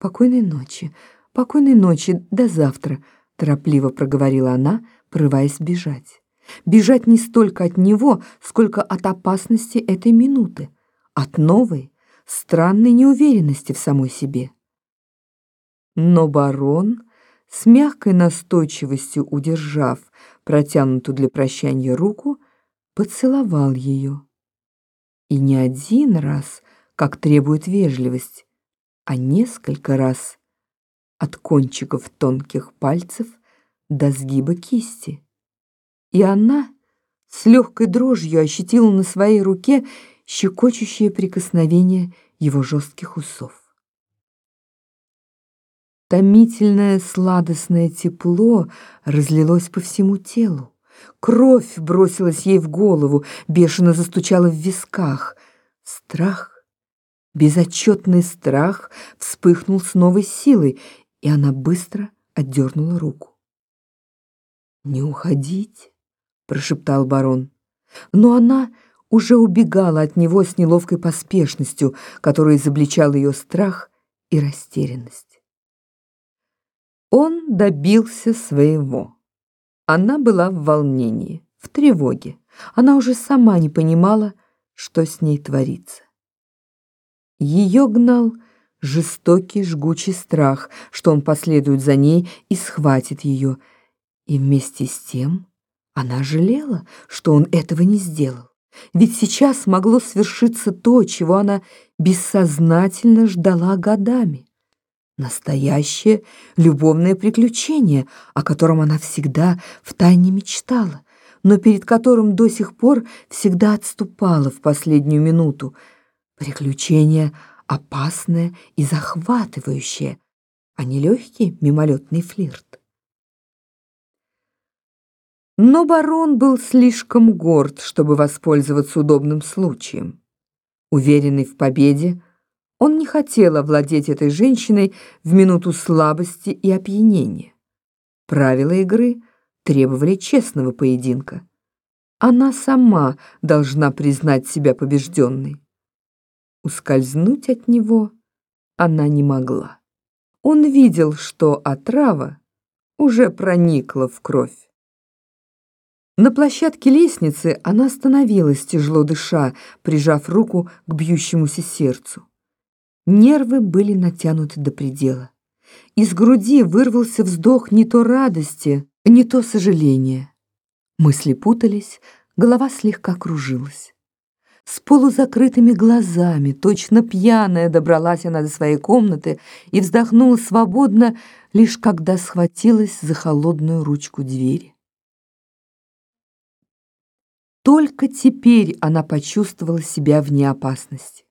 «Покойной ночи, покойной ночи, до завтра», — торопливо проговорила она, прорываясь бежать. Бежать не столько от него, сколько от опасности этой минуты, от новой, странной неуверенности в самой себе. Но барон, с мягкой настойчивостью удержав протянутую для прощания руку, поцеловал ее. И не один раз, как требует вежливость, а несколько раз от кончиков тонких пальцев до сгиба кисти. И она с легкой дрожью ощутила на своей руке щекочущее прикосновение его жестких усов. Томительное сладостное тепло разлилось по всему телу. Кровь бросилась ей в голову, бешено застучала в висках. Страх, безотчетный страх вспыхнул с новой силой, и она быстро отдернула руку. «Не уходить», — прошептал барон. Но она уже убегала от него с неловкой поспешностью, которая изобличала ее страх и растерянность. Он добился своего. Она была в волнении, в тревоге. Она уже сама не понимала, что с ней творится. Ее гнал жестокий, жгучий страх, что он последует за ней и схватит ее. И вместе с тем она жалела, что он этого не сделал. Ведь сейчас могло свершиться то, чего она бессознательно ждала годами. Настоящее любовное приключение, о котором она всегда втайне мечтала, но перед которым до сих пор всегда отступала в последнюю минуту. Приключение опасное и захватывающее, а не легкий мимолетный флирт. Но барон был слишком горд, чтобы воспользоваться удобным случаем. Уверенный в победе, он не хотел овладеть этой женщиной в минуту слабости и опьянения. Правила игры требовали честного поединка. Она сама должна признать себя побежденной. Ускользнуть от него она не могла. Он видел, что отрава уже проникла в кровь. На площадке лестницы она остановилась, тяжело дыша, прижав руку к бьющемуся сердцу. Нервы были натянуты до предела. Из груди вырвался вздох не то радости, не то сожаления. Мысли путались, голова слегка кружилась. С полузакрытыми глазами, точно пьяная, добралась она до своей комнаты и вздохнула свободно, лишь когда схватилась за холодную ручку двери. Только теперь она почувствовала себя вне опасности.